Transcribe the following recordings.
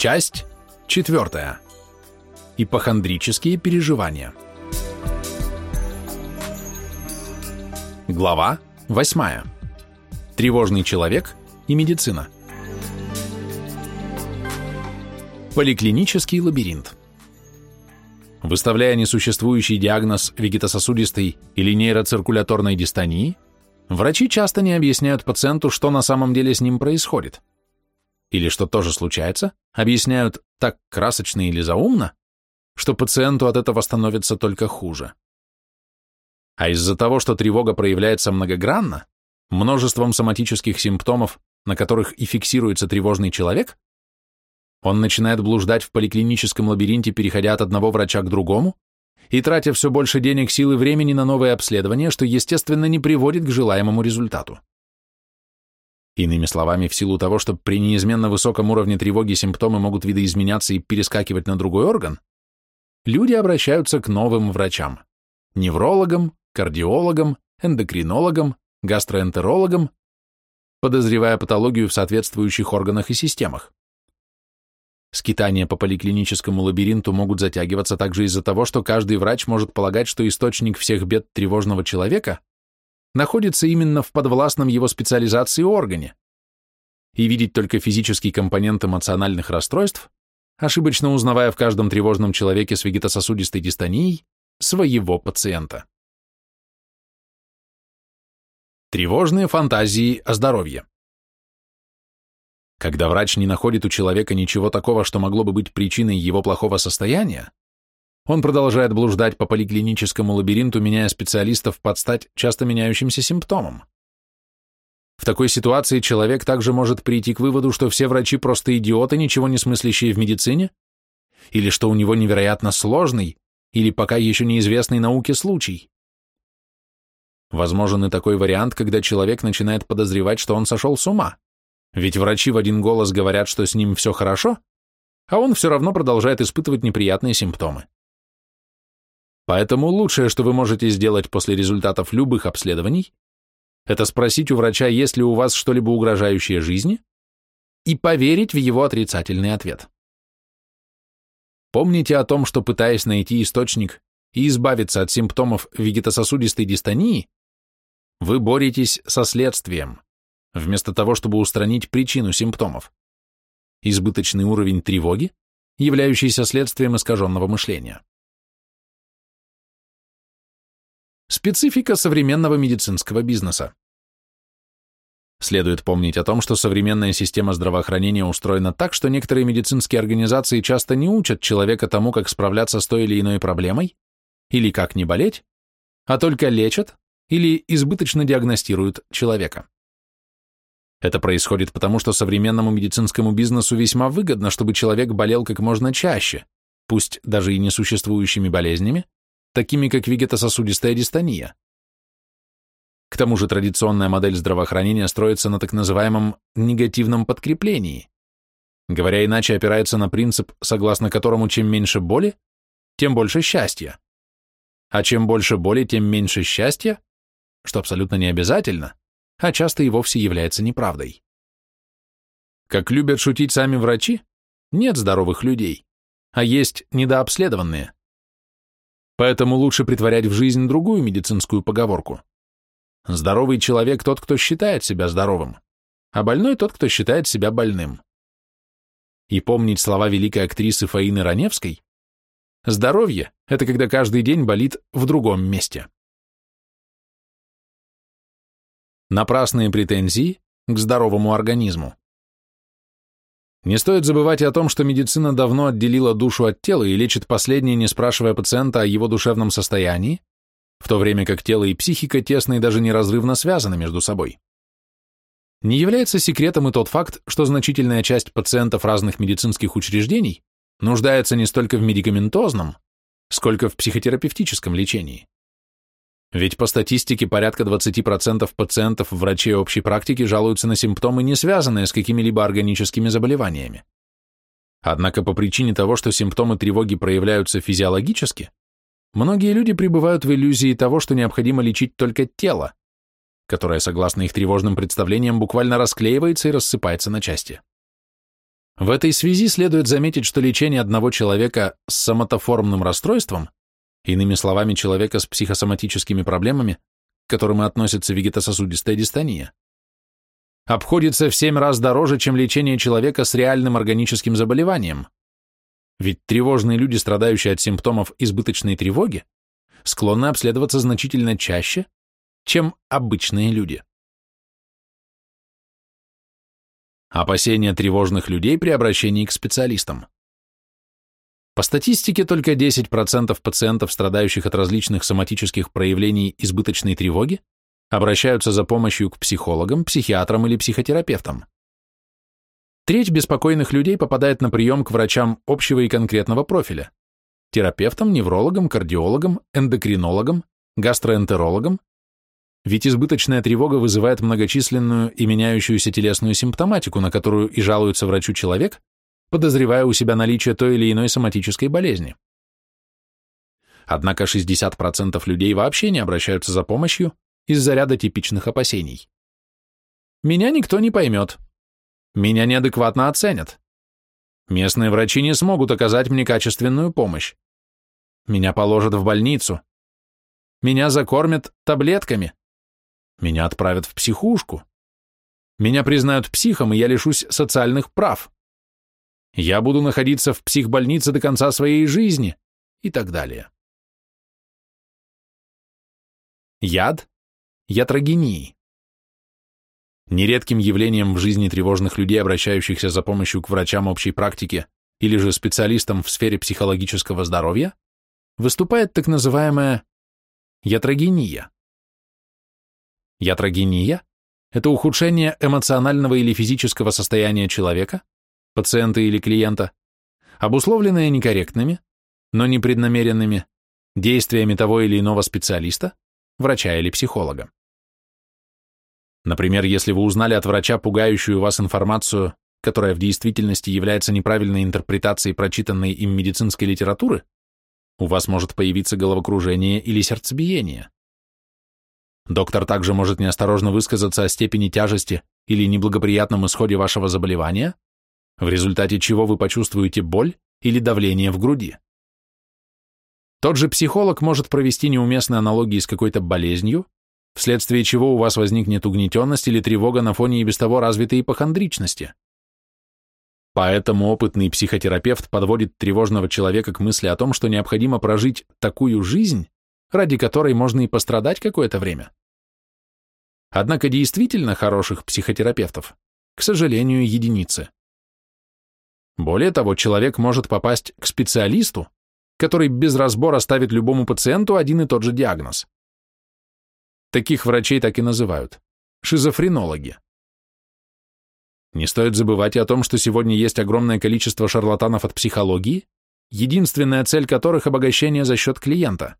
Часть четвертая. Ипохондрические переживания. Глава восьмая. Тревожный человек и медицина. Поликлинический лабиринт. Выставляя несуществующий диагноз вегетососудистой или нейроциркуляторной дистонии, врачи часто не объясняют пациенту, что на самом деле с ним происходит. Или что тоже случается, объясняют так красочно или заумно, что пациенту от этого становится только хуже. А из-за того, что тревога проявляется многогранно, множеством соматических симптомов, на которых и фиксируется тревожный человек, он начинает блуждать в поликлиническом лабиринте, переходя от одного врача к другому и тратя все больше денег, сил и времени на новые обследования, что, естественно, не приводит к желаемому результату. Иными словами, в силу того, что при неизменно высоком уровне тревоги симптомы могут видоизменяться и перескакивать на другой орган, люди обращаются к новым врачам – неврологам, кардиологам, эндокринологам, гастроэнтерологам, подозревая патологию в соответствующих органах и системах. Скитания по поликлиническому лабиринту могут затягиваться также из-за того, что каждый врач может полагать, что источник всех бед тревожного человека находится именно в подвластном его специализации органе, и видеть только физический компонент эмоциональных расстройств, ошибочно узнавая в каждом тревожном человеке с вегетососудистой дистонией своего пациента. Тревожные фантазии о здоровье. Когда врач не находит у человека ничего такого, что могло бы быть причиной его плохого состояния, он продолжает блуждать по поликлиническому лабиринту, меняя специалистов под стать часто меняющимся симптомам. В такой ситуации человек также может прийти к выводу, что все врачи просто идиоты, ничего не смыслящие в медицине, или что у него невероятно сложный или пока еще неизвестный науке случай. Возможен и такой вариант, когда человек начинает подозревать, что он сошел с ума, ведь врачи в один голос говорят, что с ним все хорошо, а он все равно продолжает испытывать неприятные симптомы. Поэтому лучшее, что вы можете сделать после результатов любых обследований, это спросить у врача, есть ли у вас что-либо угрожающее жизни, и поверить в его отрицательный ответ. Помните о том, что пытаясь найти источник и избавиться от симптомов вегетососудистой дистонии, вы боретесь со следствием, вместо того, чтобы устранить причину симптомов. Избыточный уровень тревоги, являющийся следствием искаженного мышления. Специфика современного медицинского бизнеса. Следует помнить о том, что современная система здравоохранения устроена так, что некоторые медицинские организации часто не учат человека тому, как справляться с той или иной проблемой, или как не болеть, а только лечат или избыточно диагностируют человека. Это происходит потому, что современному медицинскому бизнесу весьма выгодно, чтобы человек болел как можно чаще, пусть даже и несуществующими болезнями, такими как вегетососудистая дистония. К тому же традиционная модель здравоохранения строится на так называемом негативном подкреплении. Говоря иначе, опирается на принцип, согласно которому чем меньше боли, тем больше счастья. А чем больше боли, тем меньше счастья, что абсолютно не обязательно, а часто и вовсе является неправдой. Как любят шутить сами врачи, нет здоровых людей, а есть недообследованные. Поэтому лучше притворять в жизнь другую медицинскую поговорку. Здоровый человек тот, кто считает себя здоровым, а больной тот, кто считает себя больным. И помнить слова великой актрисы Фаины Раневской «Здоровье – это когда каждый день болит в другом месте». Напрасные претензии к здоровому организму. Не стоит забывать и о том, что медицина давно отделила душу от тела и лечит последнее, не спрашивая пациента о его душевном состоянии, в то время как тело и психика тесно и даже неразрывно связаны между собой. Не является секретом и тот факт, что значительная часть пациентов разных медицинских учреждений нуждается не столько в медикаментозном, сколько в психотерапевтическом лечении. Ведь по статистике порядка 20% пациентов врачей общей практики жалуются на симптомы, не связанные с какими-либо органическими заболеваниями. Однако по причине того, что симптомы тревоги проявляются физиологически, многие люди пребывают в иллюзии того, что необходимо лечить только тело, которое, согласно их тревожным представлениям, буквально расклеивается и рассыпается на части. В этой связи следует заметить, что лечение одного человека с соматоформным расстройством, иными словами, человека с психосоматическими проблемами, к которым и относится вегетососудистая дистония, обходится в семь раз дороже, чем лечение человека с реальным органическим заболеванием. Ведь тревожные люди, страдающие от симптомов избыточной тревоги, склонны обследоваться значительно чаще, чем обычные люди. Опасения тревожных людей при обращении к специалистам. По статистике, только 10% пациентов, страдающих от различных соматических проявлений избыточной тревоги, обращаются за помощью к психологам, психиатрам или психотерапевтам. Треть беспокойных людей попадает на прием к врачам общего и конкретного профиля – терапевтам, неврологам, кардиологам, эндокринологам, гастроэнтерологам, ведь избыточная тревога вызывает многочисленную и меняющуюся телесную симптоматику, на которую и жалуется врачу человек, подозревая у себя наличие той или иной соматической болезни. Однако 60% людей вообще не обращаются за помощью из-за ряда типичных опасений. Меня никто не поймет. Меня неадекватно оценят. Местные врачи не смогут оказать мне качественную помощь. Меня положат в больницу. Меня закормят таблетками. Меня отправят в психушку. Меня признают психом, и я лишусь социальных прав. Я буду находиться в психбольнице до конца своей жизни и так далее. Яд ятрогении. Нередким явлением в жизни тревожных людей, обращающихся за помощью к врачам общей практики или же специалистам в сфере психологического здоровья, выступает так называемая ятрогения. Ятрогения – это ухудшение эмоционального или физического состояния человека, пациента или клиента, обусловленное некорректными, но непреднамеренными действиями того или иного специалиста, врача или психолога. Например, если вы узнали от врача пугающую вас информацию, которая в действительности является неправильной интерпретацией прочитанной им медицинской литературы, у вас может появиться головокружение или сердцебиение. Доктор также может неосторожно высказаться о степени тяжести или неблагоприятном исходе вашего заболевания, в результате чего вы почувствуете боль или давление в груди. Тот же психолог может провести неуместные аналогии с какой-то болезнью, вследствие чего у вас возникнет угнетенность или тревога на фоне и без того развитой ипохондричности. Поэтому опытный психотерапевт подводит тревожного человека к мысли о том, что необходимо прожить такую жизнь, ради которой можно и пострадать какое-то время. Однако действительно хороших психотерапевтов, к сожалению, единицы. Более того, человек может попасть к специалисту, который без разбора ставит любому пациенту один и тот же диагноз. Таких врачей так и называют – шизофренологи. Не стоит забывать и о том, что сегодня есть огромное количество шарлатанов от психологии, единственная цель которых – обогащение за счет клиента.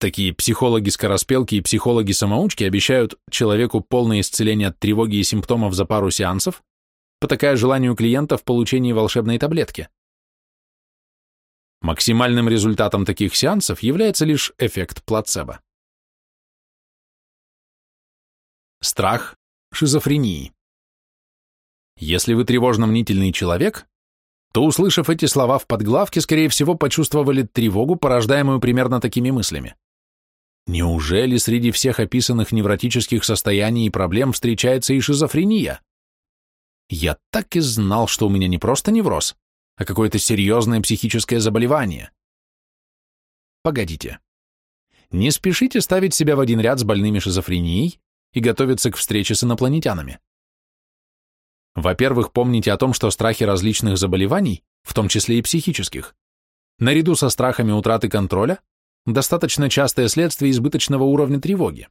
Такие психологи-скороспелки и психологи-самоучки обещают человеку полное исцеление от тревоги и симптомов за пару сеансов, потакая желанию клиента в получении волшебной таблетки. Максимальным результатом таких сеансов является лишь эффект плацебо. Страх шизофрении. Если вы тревожно-мнительный человек, то, услышав эти слова в подглавке, скорее всего, почувствовали тревогу, порождаемую примерно такими мыслями. Неужели среди всех описанных невротических состояний и проблем встречается и шизофрения? Я так и знал, что у меня не просто невроз, а какое-то серьезное психическое заболевание. Погодите. Не спешите ставить себя в один ряд с больными шизофренией и готовиться к встрече с инопланетянами. Во-первых, помните о том, что страхи различных заболеваний, в том числе и психических, наряду со страхами утраты контроля, достаточно частое следствие избыточного уровня тревоги.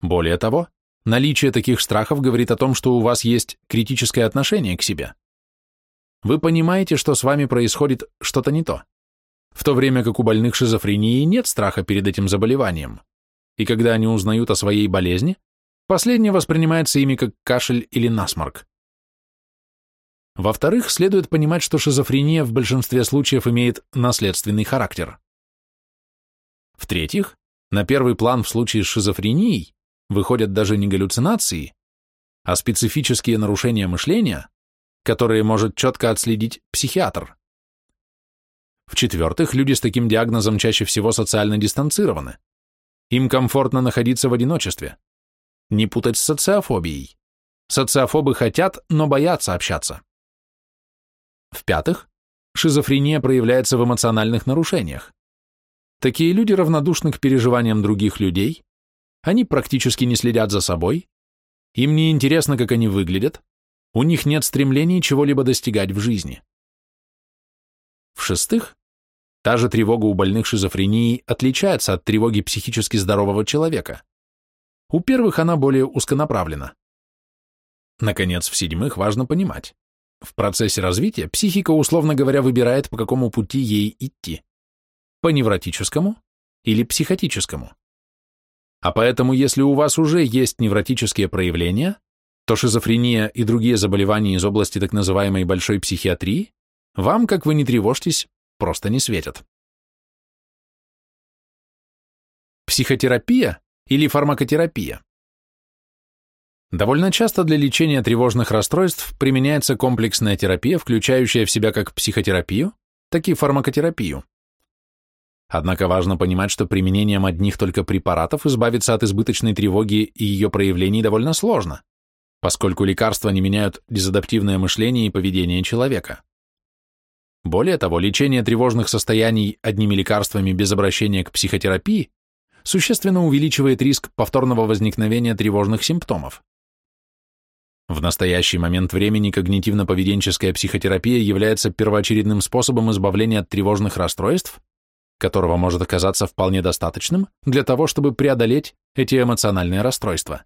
Более того, наличие таких страхов говорит о том, что у вас есть критическое отношение к себе. Вы понимаете, что с вами происходит что-то не то, в то время как у больных шизофренией нет страха перед этим заболеванием, и когда они узнают о своей болезни, последнее воспринимается ими как кашель или насморк. Во-вторых, следует понимать, что шизофрения в большинстве случаев имеет наследственный характер. В-третьих, на первый план в случае с шизофренией выходят даже не галлюцинации, а специфические нарушения мышления, которые может четко отследить психиатр. В-четвертых, люди с таким диагнозом чаще всего социально дистанцированы. Им комфортно находиться в одиночестве. Не путать с социофобией. Социофобы хотят, но боятся общаться. В-пятых, шизофрения проявляется в эмоциональных нарушениях. Такие люди равнодушны к переживаниям других людей, они практически не следят за собой, им не интересно, как они выглядят, у них нет стремлений чего-либо достигать в жизни. В-шестых, та же тревога у больных шизофренией отличается от тревоги психически здорового человека. У первых она более узконаправлена. Наконец, в-седьмых, важно понимать, в процессе развития психика, условно говоря, выбирает, по какому пути ей идти. По невротическому или психотическому. А поэтому, если у вас уже есть невротические проявления, то шизофрения и другие заболевания из области так называемой большой психиатрии вам, как вы не тревожьтесь, просто не светят. Психотерапия или фармакотерапия? Довольно часто для лечения тревожных расстройств применяется комплексная терапия, включающая в себя как психотерапию, так и фармакотерапию. Однако важно понимать, что применением одних только препаратов избавиться от избыточной тревоги и ее проявлений довольно сложно, поскольку лекарства не меняют дезадаптивное мышление и поведение человека. Более того, лечение тревожных состояний одними лекарствами без обращения к психотерапии существенно увеличивает риск повторного возникновения тревожных симптомов. В настоящий момент времени когнитивно-поведенческая психотерапия является первоочередным способом избавления от тревожных расстройств которого может оказаться вполне достаточным для того, чтобы преодолеть эти эмоциональные расстройства.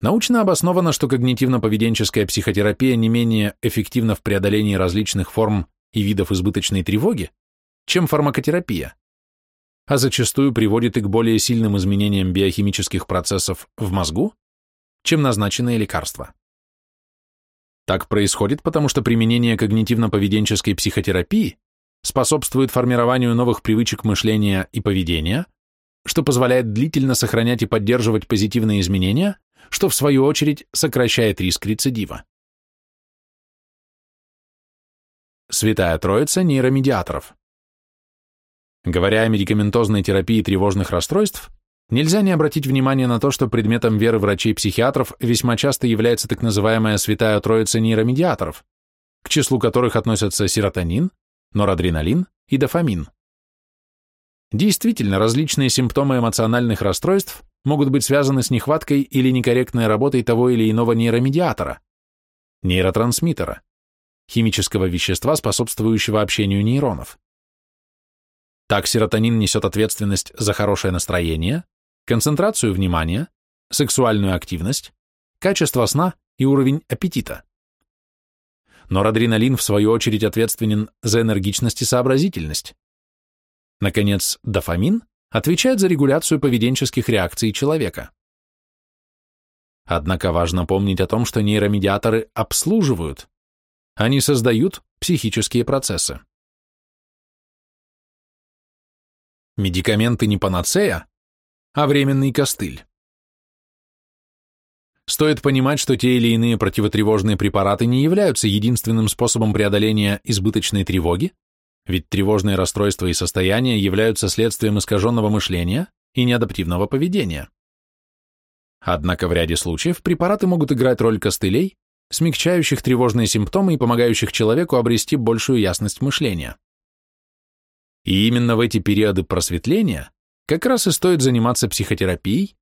Научно обосновано, что когнитивно-поведенческая психотерапия не менее эффективна в преодолении различных форм и видов избыточной тревоги, чем фармакотерапия, а зачастую приводит и к более сильным изменениям биохимических процессов в мозгу, чем назначенные лекарства. Так происходит, потому что применение когнитивно-поведенческой психотерапии способствует формированию новых привычек мышления и поведения, что позволяет длительно сохранять и поддерживать позитивные изменения, что в свою очередь сокращает риск рецидива. Святая Троица нейромедиаторов. Говоря о медикаментозной терапии тревожных расстройств, нельзя не обратить внимание на то, что предметом веры врачей-психиатров весьма часто является так называемая Святая Троица нейромедиаторов, к числу которых относятся серотонин, норадреналин и дофамин. Действительно, различные симптомы эмоциональных расстройств могут быть связаны с нехваткой или некорректной работой того или иного нейромедиатора, нейротрансмиттера, химического вещества, способствующего общению нейронов. Так серотонин несет ответственность за хорошее настроение, концентрацию внимания, сексуальную активность, качество сна и уровень аппетита. Норадреналин, в свою очередь, ответственен за энергичность и сообразительность. Наконец, дофамин отвечает за регуляцию поведенческих реакций человека. Однако важно помнить о том, что нейромедиаторы обслуживают, они создают психические процессы. Медикаменты не панацея, а временный костыль. Стоит понимать, что те или иные противотревожные препараты не являются единственным способом преодоления избыточной тревоги, ведь тревожные расстройства и состояния являются следствием искаженного мышления и неадаптивного поведения. Однако в ряде случаев препараты могут играть роль костылей, смягчающих тревожные симптомы и помогающих человеку обрести большую ясность мышления. И именно в эти периоды просветления как раз и стоит заниматься психотерапией,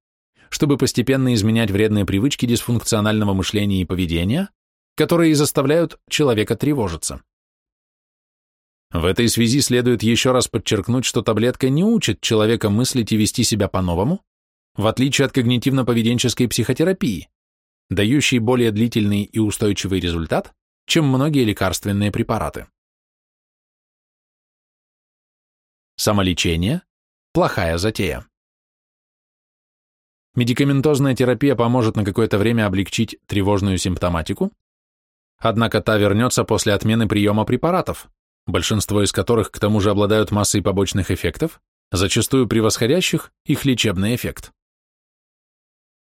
чтобы постепенно изменять вредные привычки дисфункционального мышления и поведения, которые и заставляют человека тревожиться. В этой связи следует еще раз подчеркнуть, что таблетка не учит человека мыслить и вести себя по-новому, в отличие от когнитивно-поведенческой психотерапии, дающей более длительный и устойчивый результат, чем многие лекарственные препараты. Самолечение – плохая затея. Медикаментозная терапия поможет на какое-то время облегчить тревожную симптоматику, однако та вернется после отмены приема препаратов, большинство из которых к тому же обладают массой побочных эффектов, зачастую превосходящих их лечебный эффект.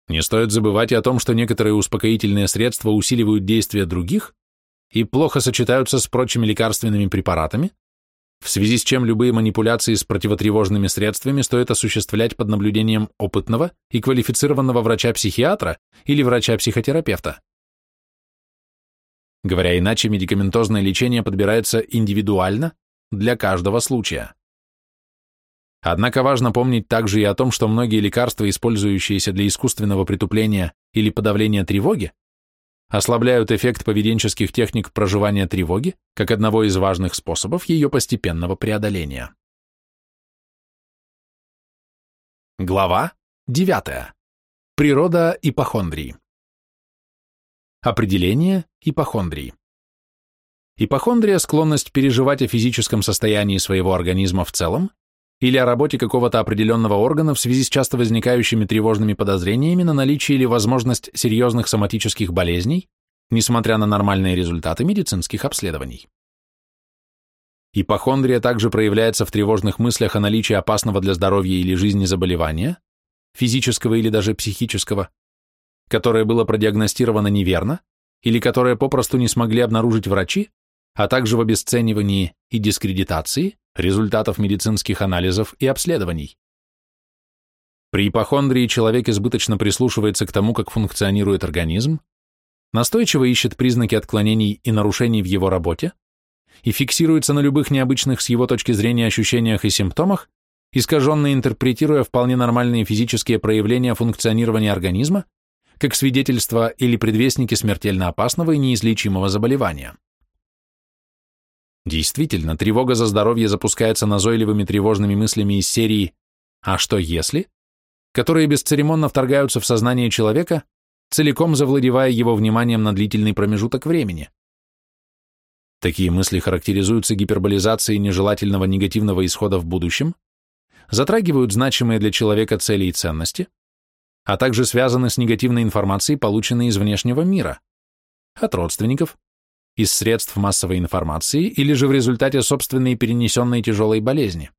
Не стоит забывать и о том, что некоторые успокоительные средства усиливают действие других и плохо сочетаются с прочими лекарственными препаратами, в связи с чем любые манипуляции с противотревожными средствами стоит осуществлять под наблюдением опытного и квалифицированного врача-психиатра или врача-психотерапевта. Говоря иначе, медикаментозное лечение подбирается индивидуально для каждого случая. Однако важно помнить также и о том, что многие лекарства, использующиеся для искусственного притупления или подавления тревоги, ослабляют эффект поведенческих техник проживания тревоги как одного из важных способов ее постепенного преодоления. Глава 9. Природа ипохондрии. Определение ипохондрии. Ипохондрия – склонность переживать о физическом состоянии своего организма в целом или о работе какого-то определенного органа в связи с часто возникающими тревожными подозрениями на наличие или возможность серьезных соматических болезней, несмотря на нормальные результаты медицинских обследований. Ипохондрия также проявляется в тревожных мыслях о наличии опасного для здоровья или жизни заболевания, физического или даже психического, которое было продиагностировано неверно или которое попросту не смогли обнаружить врачи, а также в обесценивании и дискредитации результатов медицинских анализов и обследований. При ипохондрии человек избыточно прислушивается к тому, как функционирует организм, настойчиво ищет признаки отклонений и нарушений в его работе и фиксируется на любых необычных с его точки зрения ощущениях и симптомах, искаженно интерпретируя вполне нормальные физические проявления функционирования организма как свидетельство или предвестники смертельно опасного и неизлечимого заболевания. Действительно, тревога за здоровье запускается назойливыми тревожными мыслями из серии «А что если?», которые бесцеремонно вторгаются в сознание человека, целиком завладевая его вниманием на длительный промежуток времени. Такие мысли характеризуются гиперболизацией нежелательного негативного исхода в будущем, затрагивают значимые для человека цели и ценности, а также связаны с негативной информацией, полученной из внешнего мира, от родственников, из средств массовой информации или же в результате собственной перенесенной тяжелой болезни.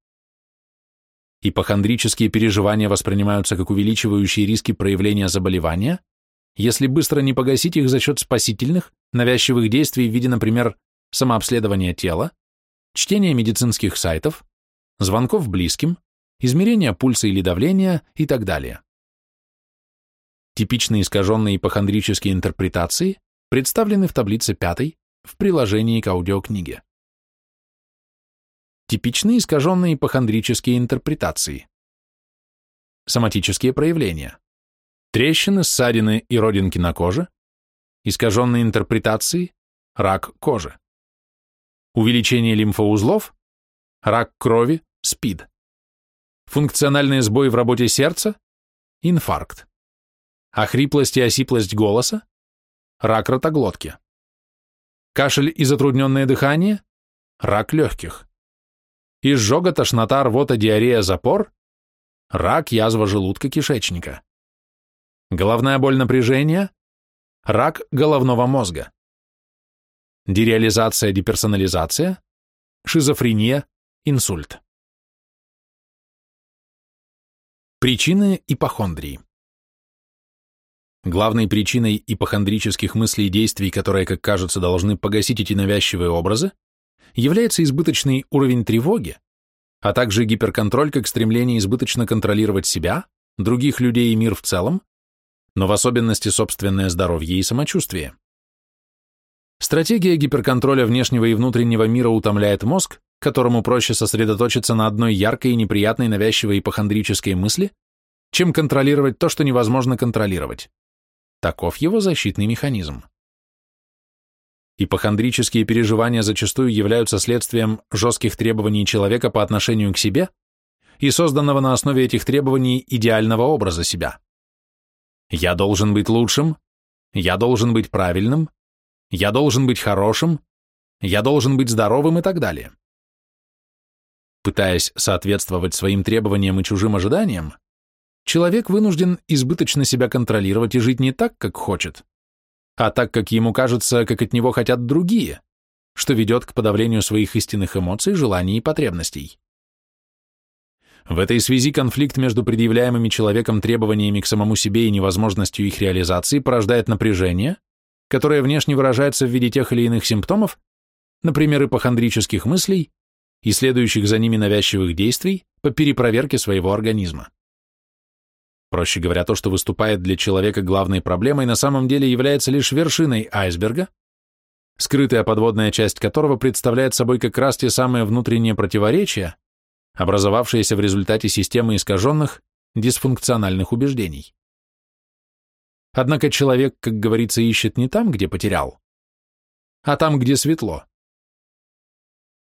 Ипохондрические переживания воспринимаются как увеличивающие риски проявления заболевания, если быстро не погасить их за счет спасительных, навязчивых действий в виде, например, самообследования тела, чтения медицинских сайтов, звонков близким, измерения пульса или давления и так далее. Типичные искаженные ипохондрические интерпретации представлены в таблице 5 в приложении к аудиокниге. Типичные искаженные ипохондрические интерпретации. Соматические проявления. Трещины, ссадины и родинки на коже. Искаженные интерпретации. Рак кожи. Увеличение лимфоузлов. Рак крови, СПИД. Функциональный сбой в работе сердца. Инфаркт. Охриплость и осиплость голоса. Рак ротоглотки. Кашель и затрудненное дыхание – рак легких. Изжога, тошнота, рвота, диарея, запор – рак, язва желудка, кишечника. Головная боль напряжения – рак головного мозга. Дереализация, деперсонализация – шизофрения, инсульт. Причины ипохондрии. Главной причиной ипохондрических мыслей и действий, которые, как кажется, должны погасить эти навязчивые образы, является избыточный уровень тревоги, а также гиперконтроль как стремление избыточно контролировать себя, других людей и мир в целом, но в особенности собственное здоровье и самочувствие. Стратегия гиперконтроля внешнего и внутреннего мира утомляет мозг, которому проще сосредоточиться на одной яркой и неприятной навязчивой ипохондрической мысли, чем контролировать то, что невозможно контролировать. Таков его защитный механизм. Ипохондрические переживания зачастую являются следствием жестких требований человека по отношению к себе и созданного на основе этих требований идеального образа себя. Я должен быть лучшим, я должен быть правильным, я должен быть хорошим, я должен быть здоровым и так далее. Пытаясь соответствовать своим требованиям и чужим ожиданиям, человек вынужден избыточно себя контролировать и жить не так, как хочет, а так, как ему кажется, как от него хотят другие, что ведет к подавлению своих истинных эмоций, желаний и потребностей. В этой связи конфликт между предъявляемыми человеком требованиями к самому себе и невозможностью их реализации порождает напряжение, которое внешне выражается в виде тех или иных симптомов, например, ипохондрических мыслей и следующих за ними навязчивых действий по перепроверке своего организма. Проще говоря, то, что выступает для человека главной проблемой, на самом деле является лишь вершиной айсберга, скрытая подводная часть которого представляет собой как раз те самые внутренние противоречия, образовавшиеся в результате системы искаженных, дисфункциональных убеждений. Однако человек, как говорится, ищет не там, где потерял, а там, где светло.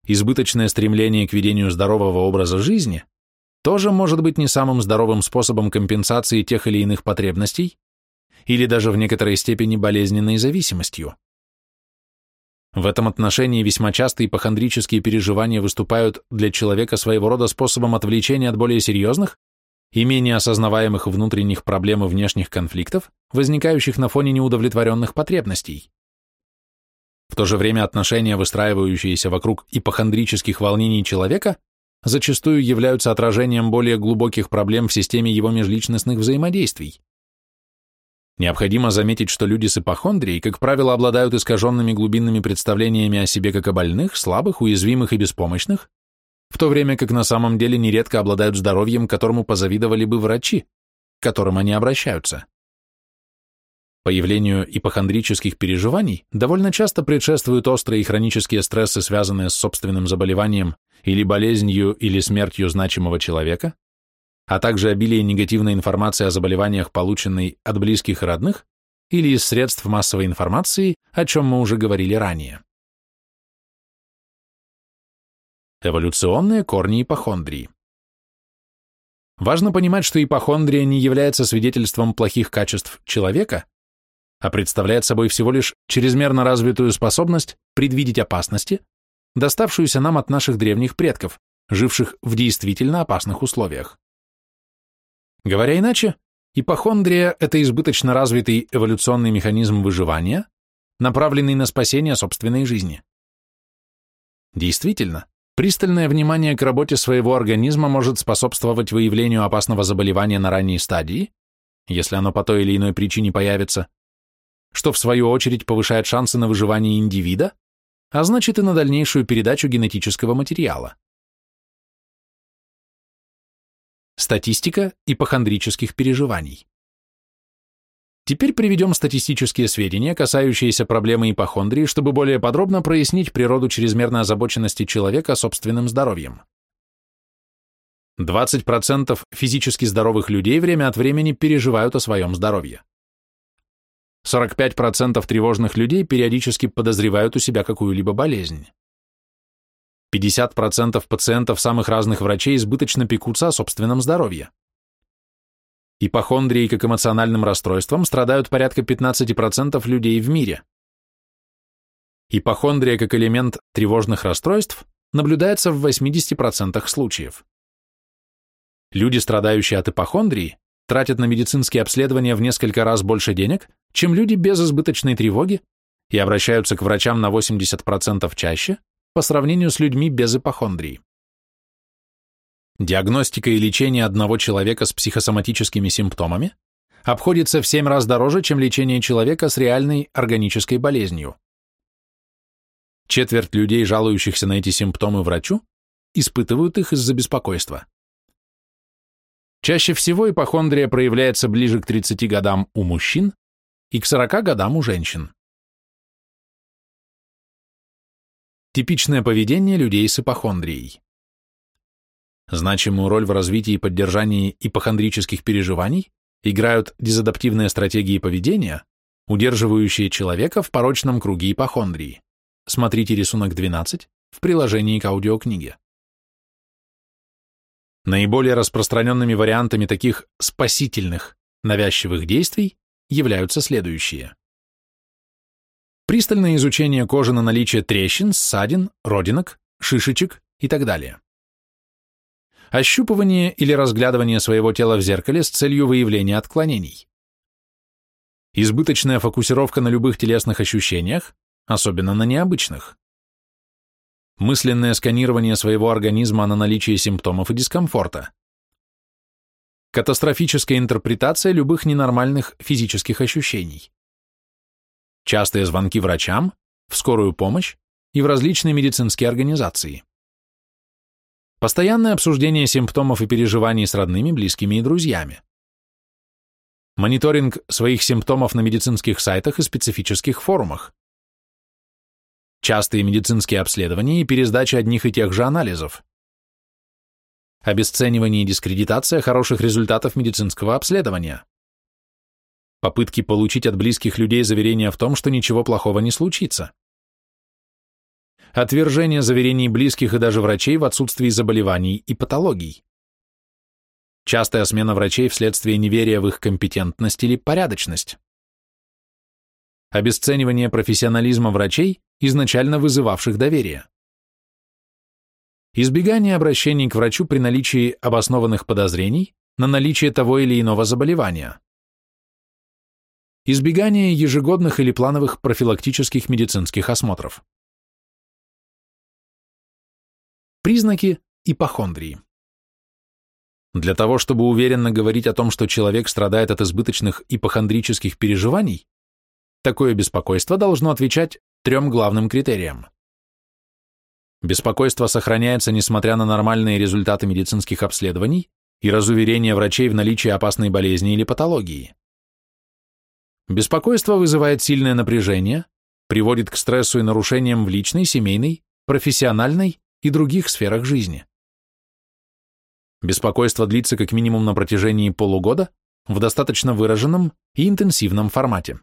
Избыточное стремление к ведению здорового образа жизни тоже может быть не самым здоровым способом компенсации тех или иных потребностей или даже в некоторой степени болезненной зависимостью. В этом отношении весьма часто ипохондрические переживания выступают для человека своего рода способом отвлечения от более серьезных и менее осознаваемых внутренних проблем и внешних конфликтов, возникающих на фоне неудовлетворенных потребностей. В то же время отношения, выстраивающиеся вокруг ипохондрических волнений человека, зачастую являются отражением более глубоких проблем в системе его межличностных взаимодействий. Необходимо заметить, что люди с ипохондрией, как правило, обладают искаженными глубинными представлениями о себе как о больных, слабых, уязвимых и беспомощных, в то время как на самом деле нередко обладают здоровьем, которому позавидовали бы врачи, к которым они обращаются. Появлению ипохондрических переживаний довольно часто предшествуют острые и хронические стрессы, связанные с собственным заболеванием или болезнью или смертью значимого человека, а также обилие негативной информации о заболеваниях, полученной от близких и родных, или из средств массовой информации, о чем мы уже говорили ранее. Эволюционные корни ипохондрии. Важно понимать, что ипохондрия не является свидетельством плохих качеств человека, а представляет собой всего лишь чрезмерно развитую способность предвидеть опасности, доставшуюся нам от наших древних предков, живших в действительно опасных условиях. Говоря иначе, ипохондрия – это избыточно развитый эволюционный механизм выживания, направленный на спасение собственной жизни. Действительно, пристальное внимание к работе своего организма может способствовать выявлению опасного заболевания на ранней стадии, если оно по той или иной причине появится, что в свою очередь повышает шансы на выживание индивида, а значит и на дальнейшую передачу генетического материала. Статистика ипохондрических переживаний. Теперь приведем статистические сведения, касающиеся проблемы ипохондрии, чтобы более подробно прояснить природу чрезмерной озабоченности человека собственным здоровьем. 20% физически здоровых людей время от времени переживают о своем здоровье. 45% тревожных людей периодически подозревают у себя какую-либо болезнь. 50% пациентов самых разных врачей избыточно пекутся о собственном здоровье. Ипохондрией как эмоциональным расстройством страдают порядка 15% людей в мире. Ипохондрия как элемент тревожных расстройств наблюдается в 80% случаев. Люди, страдающие от ипохондрии, тратят на медицинские обследования в несколько раз больше денег, чем люди без избыточной тревоги и обращаются к врачам на 80% чаще, по сравнению с людьми без ипохондрии. Диагностика и лечение одного человека с психосоматическими симптомами обходится в 7 раз дороже, чем лечение человека с реальной органической болезнью. Четверть людей, жалующихся на эти симптомы врачу, испытывают их из-за беспокойства. Чаще всего ипохондрия проявляется ближе к 30 годам у мужчин и к 40 годам у женщин. Типичное поведение людей с ипохондрией. Значимую роль в развитии и поддержании ипохондрических переживаний играют дезадаптивные стратегии поведения, удерживающие человека в порочном круге ипохондрии. Смотрите рисунок 12 в приложении к аудиокниге. Наиболее распространенными вариантами таких спасительных, навязчивых действий являются следующие. Пристальное изучение кожи на наличие трещин, ссадин, родинок, шишечек и так далее. Ощупывание или разглядывание своего тела в зеркале с целью выявления отклонений. Избыточная фокусировка на любых телесных ощущениях, особенно на необычных. Мысленное сканирование своего организма на наличие симптомов и дискомфорта, катастрофическая интерпретация любых ненормальных физических ощущений, частые звонки врачам, в скорую помощь и в различные медицинские организации, постоянное обсуждение симптомов и переживаний с родными, близкими и друзьями, мониторинг своих симптомов на медицинских сайтах и специфических форумах, частые медицинские обследования и пересдача одних и тех же анализов, обесценивание и дискредитация хороших результатов медицинского обследования, попытки получить от близких людей заверение в том, что ничего плохого не случится, отвержение заверений близких и даже врачей в отсутствии заболеваний и патологий, частая смена врачей вследствие неверия в их компетентность или порядочность, обесценивание профессионализма врачей, изначально вызывавших доверие, избегание обращений к врачу при наличии обоснованных подозрений на наличие того или иного заболевания, избегание ежегодных или плановых профилактических медицинских осмотров. Признаки ипохондрии. Для того, чтобы уверенно говорить о том, что человек страдает от избыточных ипохондрических переживаний, такое беспокойство должно отвечать трем главным критериям. Беспокойство сохраняется несмотря на нормальные результаты медицинских обследований и разуверения врачей в наличии опасной болезни или патологии. Беспокойство вызывает сильное напряжение, приводит к стрессу и нарушениям в личной, семейной, профессиональной и других сферах жизни. Беспокойство длится как минимум на протяжении полугода в достаточно выраженном и интенсивном формате.